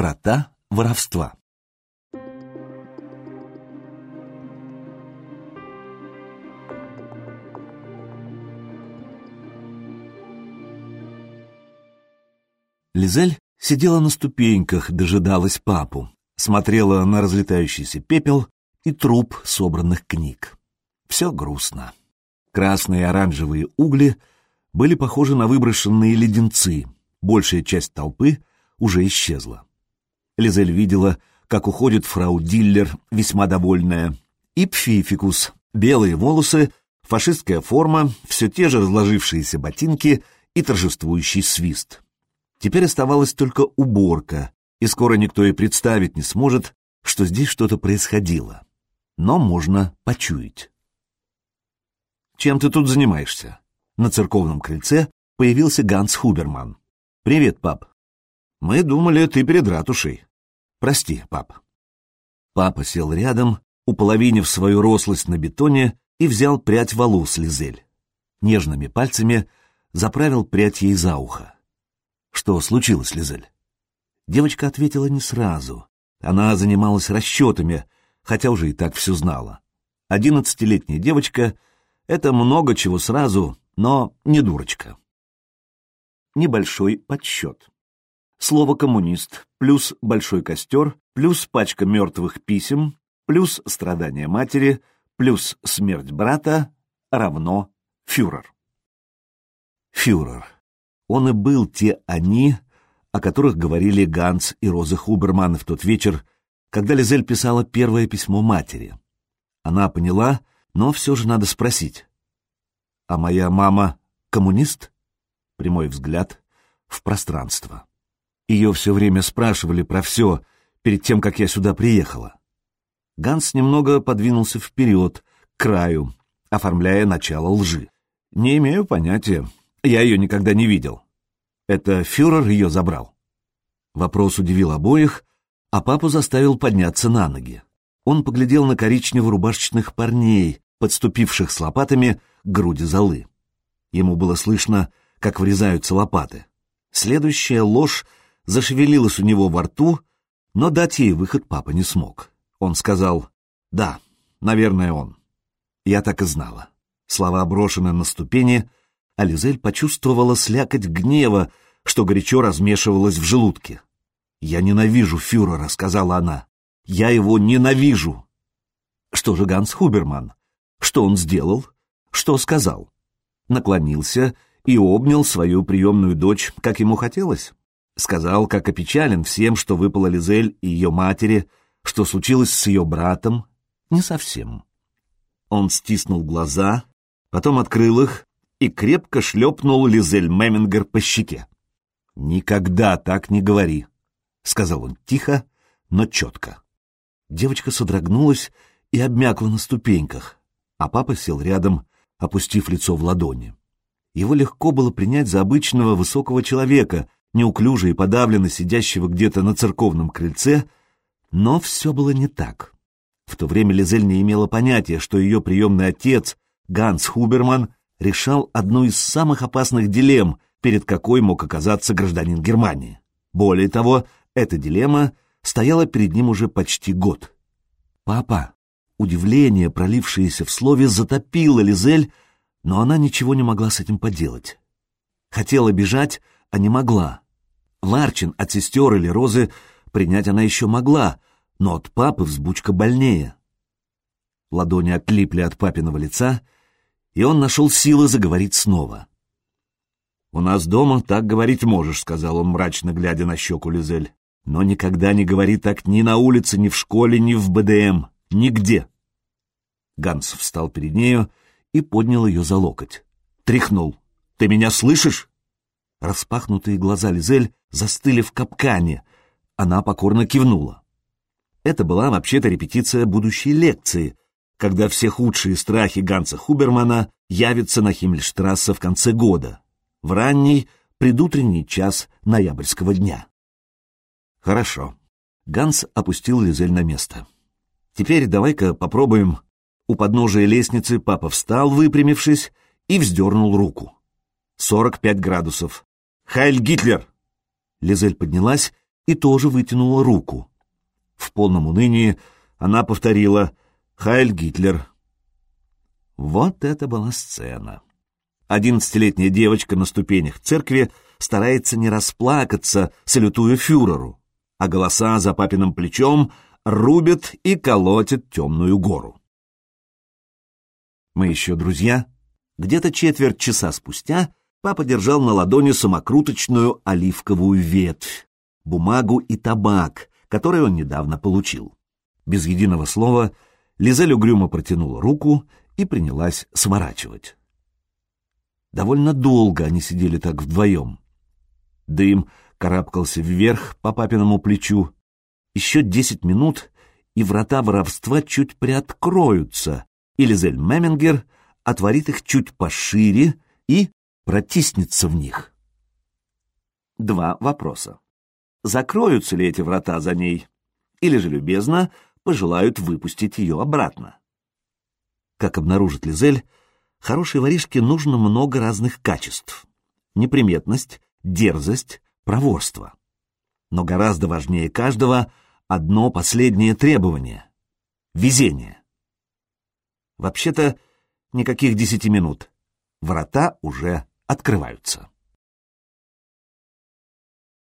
Врата воровства. Лизель сидела на ступеньках, дожидалась папу, смотрела на разлетающийся пепел и труп собранных книг. Все грустно. Красные и оранжевые угли были похожи на выброшенные леденцы. Большая часть толпы уже исчезла. Лизель видела, как уходит фрау Диллер, весьма довольная, и Пфификус, белые волосы, фашистская форма, все те же разложившиеся ботинки и торжествующий свист. Теперь оставалась только уборка, и скоро никто и представить не сможет, что здесь что-то происходило. Но можно почуять. «Чем ты тут занимаешься?» На церковном крыльце появился Ганс Хуберман. «Привет, пап». «Мы думали, ты перед ратушей». «Прости, пап». Папа сел рядом, уполовинив свою рослость на бетоне, и взял прядь волос Лизель. Нежными пальцами заправил прядь ей за ухо. «Что случилось, Лизель?» Девочка ответила не сразу. Она занималась расчетами, хотя уже и так все знала. Одиннадцатилетняя девочка — это много чего сразу, но не дурочка. Небольшой подсчет. Слово «коммунист» плюс большой костер плюс пачка мертвых писем плюс страдания матери плюс смерть брата равно фюрер. Фюрер. Он и был те они, о которых говорили Ганс и Роза Хуберман в тот вечер, когда Лизель писала первое письмо матери. Она поняла, но все же надо спросить. «А моя мама коммунист?» Прямой взгляд в пространство. Ее все время спрашивали про все перед тем, как я сюда приехала. Ганс немного подвинулся вперед, к краю, оформляя начало лжи. «Не имею понятия. Я ее никогда не видел. Это фюрер ее забрал. Вопрос удивил обоих, а папу заставил подняться на ноги. Он поглядел на коричнево-рубашечных парней, подступивших с лопатами к груди золы. Ему было слышно, как врезаются лопаты. Следующая ложь зашевелилась у него во рту, но дать ей выход папа не смог. Он сказал «Да, наверное, он». Я так и знала. Слова брошены на ступени — а Лизель почувствовала слякоть гнева, что горячо размешивалось в желудке. «Я ненавижу фюрера», — сказала она. «Я его ненавижу». Что же Ганс Хуберман? Что он сделал? Что сказал? Наклонился и обнял свою приемную дочь, как ему хотелось. Сказал, как опечален всем, что выпало Лизель и ее матери, что случилось с ее братом. Не совсем. Он стиснул глаза, потом открыл их и крепко шлепнул Лизель Мемингер по щеке. «Никогда так не говори», — сказал он тихо, но четко. Девочка содрогнулась и обмякла на ступеньках, а папа сел рядом, опустив лицо в ладони. Его легко было принять за обычного высокого человека, неуклюже и подавленно сидящего где-то на церковном крыльце, но все было не так. В то время Лизель не имела понятия, что ее приемный отец, Ганс Хуберман, решал одну из самых опасных дилемм, перед какой мог оказаться гражданин Германии. Более того, эта дилемма стояла перед ним уже почти год. «Папа!» Удивление, пролившееся в слове, затопило Лизель, но она ничего не могла с этим поделать. Хотела бежать, а не могла. Ларчин от сестер или Розы принять она еще могла, но от папы взбучка больнее. Ладони отлипли от папиного лица — и он нашел силы заговорить снова. «У нас дома так говорить можешь», — сказал он, мрачно глядя на щеку Лизель. «Но никогда не говори так ни на улице, ни в школе, ни в БДМ, нигде». Ганс встал перед нею и поднял ее за локоть. Тряхнул. «Ты меня слышишь?» Распахнутые глаза Лизель застыли в капкане. Она покорно кивнула. Это была вообще-то репетиция будущей лекции, когда все худшие страхи Ганса Хубермана явятся на Химмельштрассе в конце года, в ранний, предутренний час ноябрьского дня. Хорошо. Ганс опустил Лизель на место. Теперь давай-ка попробуем. У подножия лестницы папа встал, выпрямившись, и вздернул руку. Сорок пять градусов. «Хайль Гитлер!» Лизель поднялась и тоже вытянула руку. В полном унынии она повторила «Хайль Гитлер». Вот это была сцена. Одиннадцатилетняя девочка на ступенях церкви старается не расплакаться, салютуя фюреру, а голоса за папиным плечом рубят и колотят темную гору. Мы еще друзья. Где-то четверть часа спустя папа держал на ладони самокруточную оливковую ветвь, бумагу и табак, который он недавно получил. Без единого слова Лизель угрюмо протянула руку и принялась сворачивать. Довольно долго они сидели так вдвоем. Дым карабкался вверх по папиному плечу. Еще десять минут, и врата воровства чуть приоткроются, и Лизель Мемингер отворит их чуть пошире и протиснется в них. Два вопроса. Закроются ли эти врата за ней, или же любезно пожелают выпустить ее обратно? Как обнаружит Лизель, хорошей воришке нужно много разных качеств. Неприметность, дерзость, проворство. Но гораздо важнее каждого одно последнее требование — везение. Вообще-то никаких десяти минут. Врата уже открываются.